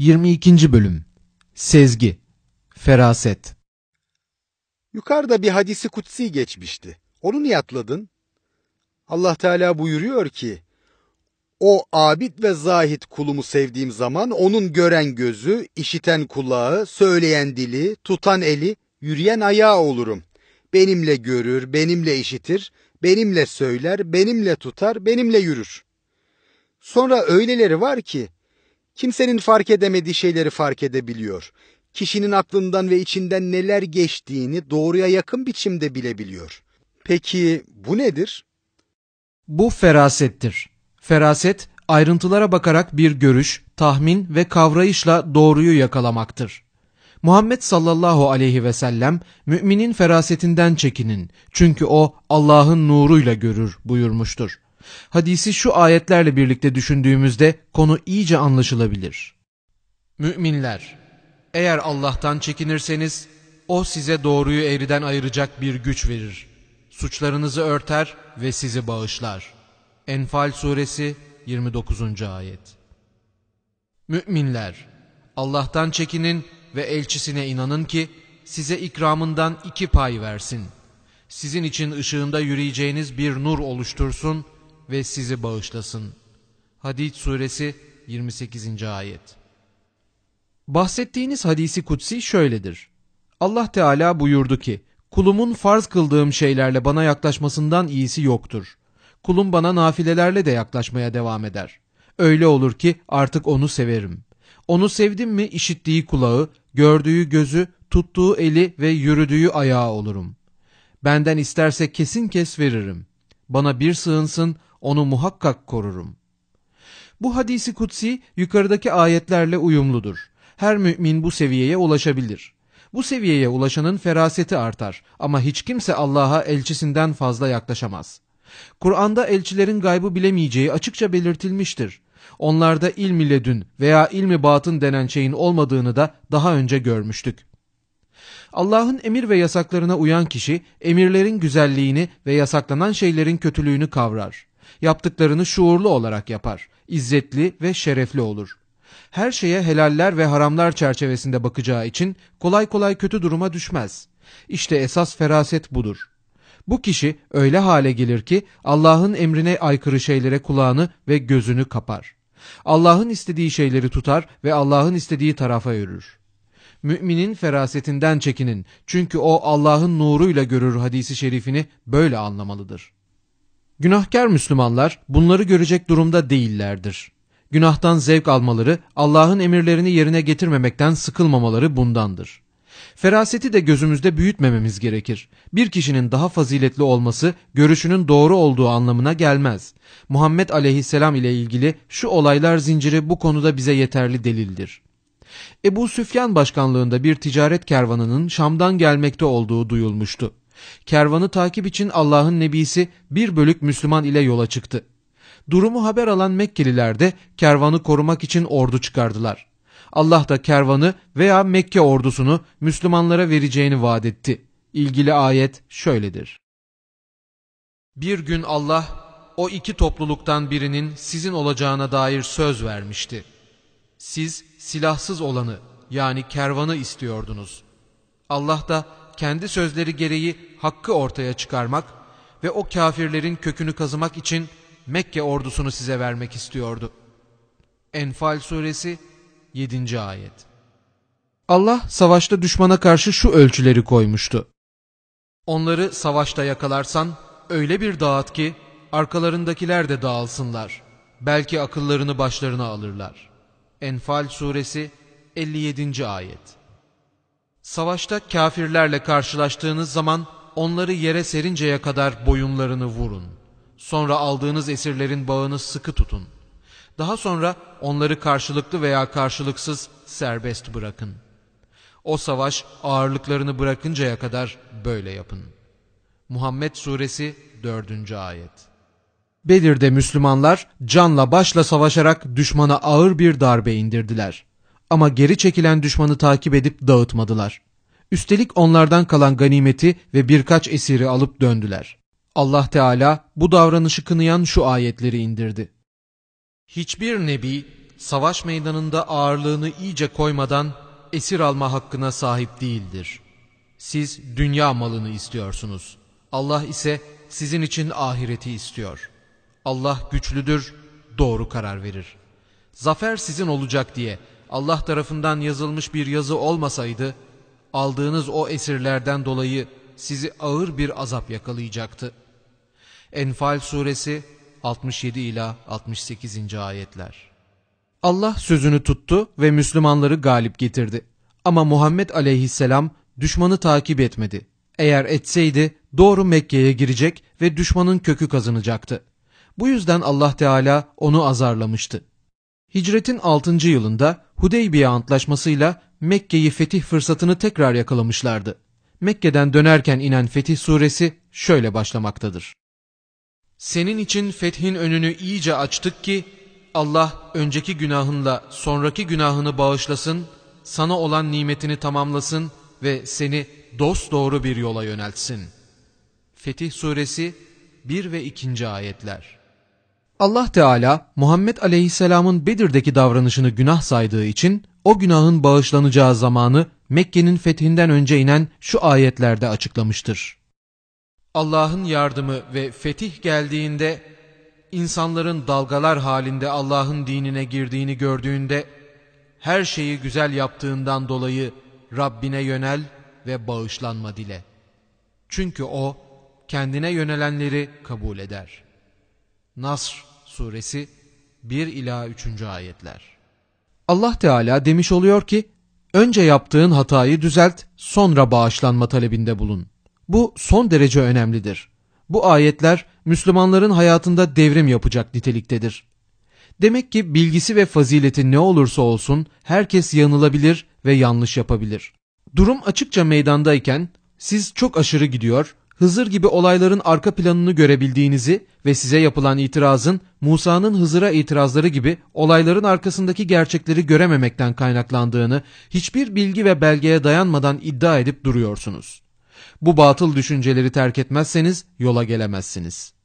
22. Bölüm Sezgi Feraset Yukarıda bir hadisi kutsi geçmişti. Onu niye atladın? Allah Teala buyuruyor ki, o abid ve zahit kulumu sevdiğim zaman onun gören gözü, işiten kulağı, söyleyen dili, tutan eli, yürüyen ayağı olurum. Benimle görür, benimle işitir, benimle söyler, benimle tutar, benimle yürür. Sonra öyleleri var ki, kimsenin fark edemediği şeyleri fark edebiliyor. Kişinin aklından ve içinden neler geçtiğini doğruya yakın biçimde bilebiliyor. Peki bu nedir? Bu ferasettir. Feraset, ayrıntılara bakarak bir görüş, tahmin ve kavrayışla doğruyu yakalamaktır. Muhammed sallallahu aleyhi ve sellem, müminin ferasetinden çekinin çünkü o Allah'ın nuruyla görür buyurmuştur. Hadisi şu ayetlerle birlikte düşündüğümüzde konu iyice anlaşılabilir. Müminler, eğer Allah'tan çekinirseniz, O size doğruyu eğriden ayıracak bir güç verir. Suçlarınızı örter ve sizi bağışlar. Enfal suresi 29. ayet Müminler, Allah'tan çekinin ve elçisine inanın ki size ikramından iki pay versin. Sizin için ışığında yürüyeceğiniz bir nur oluştursun ve sizi bağışlasın. Hadid suresi 28. ayet Bahsettiğiniz hadisi kutsi şöyledir. Allah Teala buyurdu ki, Kulumun farz kıldığım şeylerle bana yaklaşmasından iyisi yoktur. Kulum bana nafilelerle de yaklaşmaya devam eder. Öyle olur ki artık onu severim. Onu sevdim mi işittiği kulağı, gördüğü gözü, tuttuğu eli ve yürüdüğü ayağı olurum. Benden isterse kesin kes veririm. Bana bir sığınsın, onu muhakkak korurum. Bu hadisi kutsi yukarıdaki ayetlerle uyumludur. Her mümin bu seviyeye ulaşabilir. Bu seviyeye ulaşanın feraseti artar ama hiç kimse Allah'a elçisinden fazla yaklaşamaz. Kur'an'da elçilerin gaybı bilemeyeceği açıkça belirtilmiştir. Onlarda ilmi ledün veya ilmi batın denen şeyin olmadığını da daha önce görmüştük. Allah'ın emir ve yasaklarına uyan kişi emirlerin güzelliğini ve yasaklanan şeylerin kötülüğünü kavrar. Yaptıklarını şuurlu olarak yapar, izzetli ve şerefli olur. Her şeye helaller ve haramlar çerçevesinde bakacağı için kolay kolay kötü duruma düşmez. İşte esas feraset budur. Bu kişi öyle hale gelir ki Allah'ın emrine aykırı şeylere kulağını ve gözünü kapar. Allah'ın istediği şeyleri tutar ve Allah'ın istediği tarafa yürür. Müminin ferasetinden çekinin çünkü o Allah'ın nuruyla görür hadisi şerifini böyle anlamalıdır. Günahkar Müslümanlar bunları görecek durumda değillerdir. Günahtan zevk almaları, Allah'ın emirlerini yerine getirmemekten sıkılmamaları bundandır. Feraseti de gözümüzde büyütmememiz gerekir. Bir kişinin daha faziletli olması görüşünün doğru olduğu anlamına gelmez. Muhammed aleyhisselam ile ilgili şu olaylar zinciri bu konuda bize yeterli delildir. Ebu Süfyan başkanlığında bir ticaret kervanının Şam'dan gelmekte olduğu duyulmuştu. Kervanı takip için Allah'ın nebisi bir bölük Müslüman ile yola çıktı. Durumu haber alan Mekkeliler de kervanı korumak için ordu çıkardılar. Allah da kervanı veya Mekke ordusunu Müslümanlara vereceğini vaat etti. İlgili ayet şöyledir. Bir gün Allah o iki topluluktan birinin sizin olacağına dair söz vermişti. Siz silahsız olanı yani kervanı istiyordunuz. Allah da kendi sözleri gereği hakkı ortaya çıkarmak ve o kafirlerin kökünü kazımak için Mekke ordusunu size vermek istiyordu. Enfal suresi 7. ayet Allah savaşta düşmana karşı şu ölçüleri koymuştu. Onları savaşta yakalarsan öyle bir dağıt ki arkalarındakiler de dağılsınlar. Belki akıllarını başlarına alırlar. Enfal suresi 57. ayet Savaşta kafirlerle karşılaştığınız zaman onları yere serinceye kadar boyunlarını vurun. Sonra aldığınız esirlerin bağını sıkı tutun. Daha sonra onları karşılıklı veya karşılıksız serbest bırakın. O savaş ağırlıklarını bırakıncaya kadar böyle yapın. Muhammed Suresi 4. Ayet Bedir'de Müslümanlar canla başla savaşarak düşmana ağır bir darbe indirdiler. Ama geri çekilen düşmanı takip edip dağıtmadılar. Üstelik onlardan kalan ganimeti ve birkaç esiri alıp döndüler. Allah Teala bu davranışı kınayan şu ayetleri indirdi. Hiçbir nebi savaş meydanında ağırlığını iyice koymadan esir alma hakkına sahip değildir. Siz dünya malını istiyorsunuz. Allah ise sizin için ahireti istiyor. Allah güçlüdür, doğru karar verir. Zafer sizin olacak diye Allah tarafından yazılmış bir yazı olmasaydı, aldığınız o esirlerden dolayı sizi ağır bir azap yakalayacaktı. Enfal suresi 67 ila 68. ayetler. Allah sözünü tuttu ve Müslümanları galip getirdi. Ama Muhammed aleyhisselam düşmanı takip etmedi. Eğer etseydi doğru Mekke'ye girecek ve düşmanın kökü kazanacaktı. Bu yüzden Allah Teala onu azarlamıştı. Hicretin 6. yılında Hudeybiye Antlaşması'yla Mekke'yi fetih fırsatını tekrar yakalamışlardı. Mekke'den dönerken inen Fetih suresi şöyle başlamaktadır. Senin için fethin önünü iyice açtık ki Allah önceki günahınla sonraki günahını bağışlasın, sana olan nimetini tamamlasın ve seni dost doğru bir yola yöneltsin. Fetih suresi 1 ve 2. ayetler. Allah Teala Muhammed Aleyhisselam'ın Bedir'deki davranışını günah saydığı için o günahın bağışlanacağı zamanı Mekke'nin fethinden önce inen şu ayetlerde açıklamıştır. Allah'ın yardımı ve fetih geldiğinde insanların dalgalar halinde Allah'ın dinine girdiğini gördüğünde her şeyi güzel yaptığından dolayı Rabbine yönel ve bağışlanma dile. Çünkü O kendine yönelenleri kabul eder. Nasr suresi 1 ila 3. ayetler. Allah Teala demiş oluyor ki önce yaptığın hatayı düzelt sonra bağışlanma talebinde bulun. Bu son derece önemlidir. Bu ayetler Müslümanların hayatında devrim yapacak niteliktedir. Demek ki bilgisi ve fazileti ne olursa olsun herkes yanılabilir ve yanlış yapabilir. Durum açıkça meydandayken siz çok aşırı gidiyor, Hızır gibi olayların arka planını görebildiğinizi ve size yapılan itirazın Musa'nın Hızır'a itirazları gibi olayların arkasındaki gerçekleri görememekten kaynaklandığını hiçbir bilgi ve belgeye dayanmadan iddia edip duruyorsunuz. Bu batıl düşünceleri terk etmezseniz yola gelemezsiniz.''